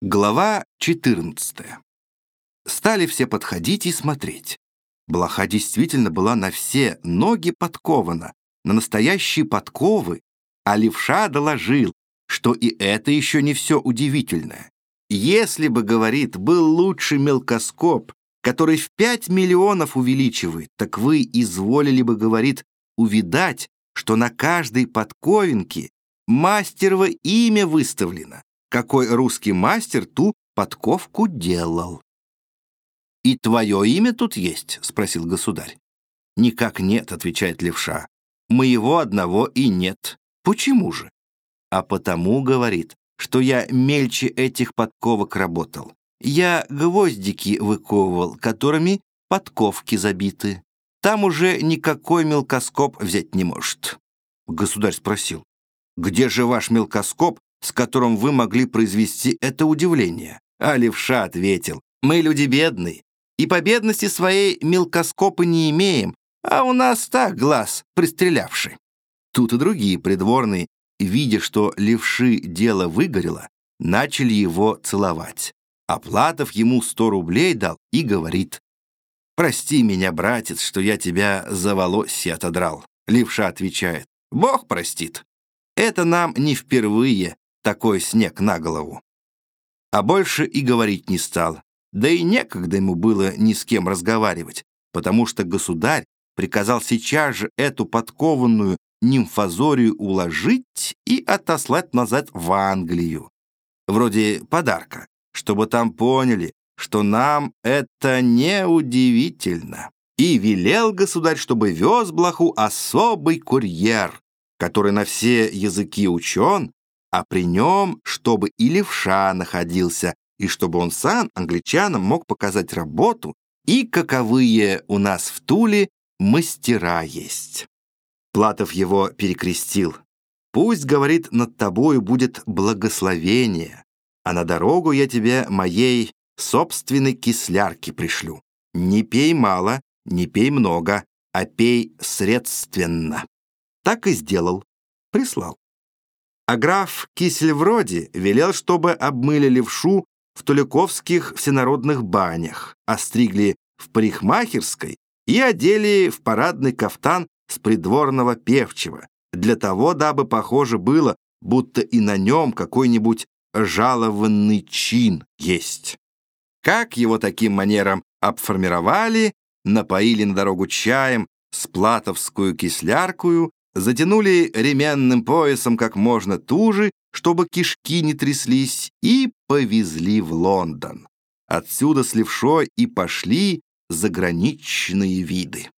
Глава 14. Стали все подходить и смотреть. Блоха действительно была на все ноги подкована, на настоящие подковы, а левша доложил, что и это еще не все удивительное. Если бы, говорит, был лучший мелкоскоп, который в 5 миллионов увеличивает, так вы изволили бы, говорит, увидать, что на каждой подковинке мастерово имя выставлено какой русский мастер ту подковку делал. «И твое имя тут есть?» — спросил государь. «Никак нет», — отвечает левша. «Моего одного и нет. Почему же?» «А потому, — говорит, — что я мельче этих подковок работал. Я гвоздики выковывал, которыми подковки забиты. Там уже никакой мелкоскоп взять не может». Государь спросил, «Где же ваш мелкоскоп, с которым вы могли произвести это удивление. А левша ответил, мы люди бедные, и по бедности своей мелкоскопы не имеем, а у нас так глаз пристрелявший. Тут и другие придворные, видя, что левши дело выгорело, начали его целовать. А Платов ему сто рублей дал и говорит, «Прости меня, братец, что я тебя за волосы отодрал». Левша отвечает, «Бог простит. Это нам не впервые, такой снег на голову. А больше и говорить не стал, да и некогда ему было ни с кем разговаривать, потому что государь приказал сейчас же эту подкованную нимфозорию уложить и отослать назад в Англию. Вроде подарка, чтобы там поняли, что нам это не удивительно. И велел государь, чтобы вез блоху особый курьер, который на все языки учен а при нем, чтобы и левша находился, и чтобы он сам англичанам мог показать работу, и каковые у нас в Туле мастера есть. Платов его перекрестил. «Пусть, — говорит, — над тобою будет благословение, а на дорогу я тебе моей собственной кислярки пришлю. Не пей мало, не пей много, а пей средственно». Так и сделал, прислал. А граф Кисельвроди велел, чтобы обмыли левшу в Туликовских всенародных банях, остригли в парикмахерской и одели в парадный кафтан с придворного певчего, для того, дабы похоже было, будто и на нем какой-нибудь жалованный чин есть. Как его таким манером обформировали, напоили на дорогу чаем с платовскую кисляркую затянули ременным поясом как можно туже, чтобы кишки не тряслись, и повезли в Лондон. Отсюда с левшой и пошли заграничные виды.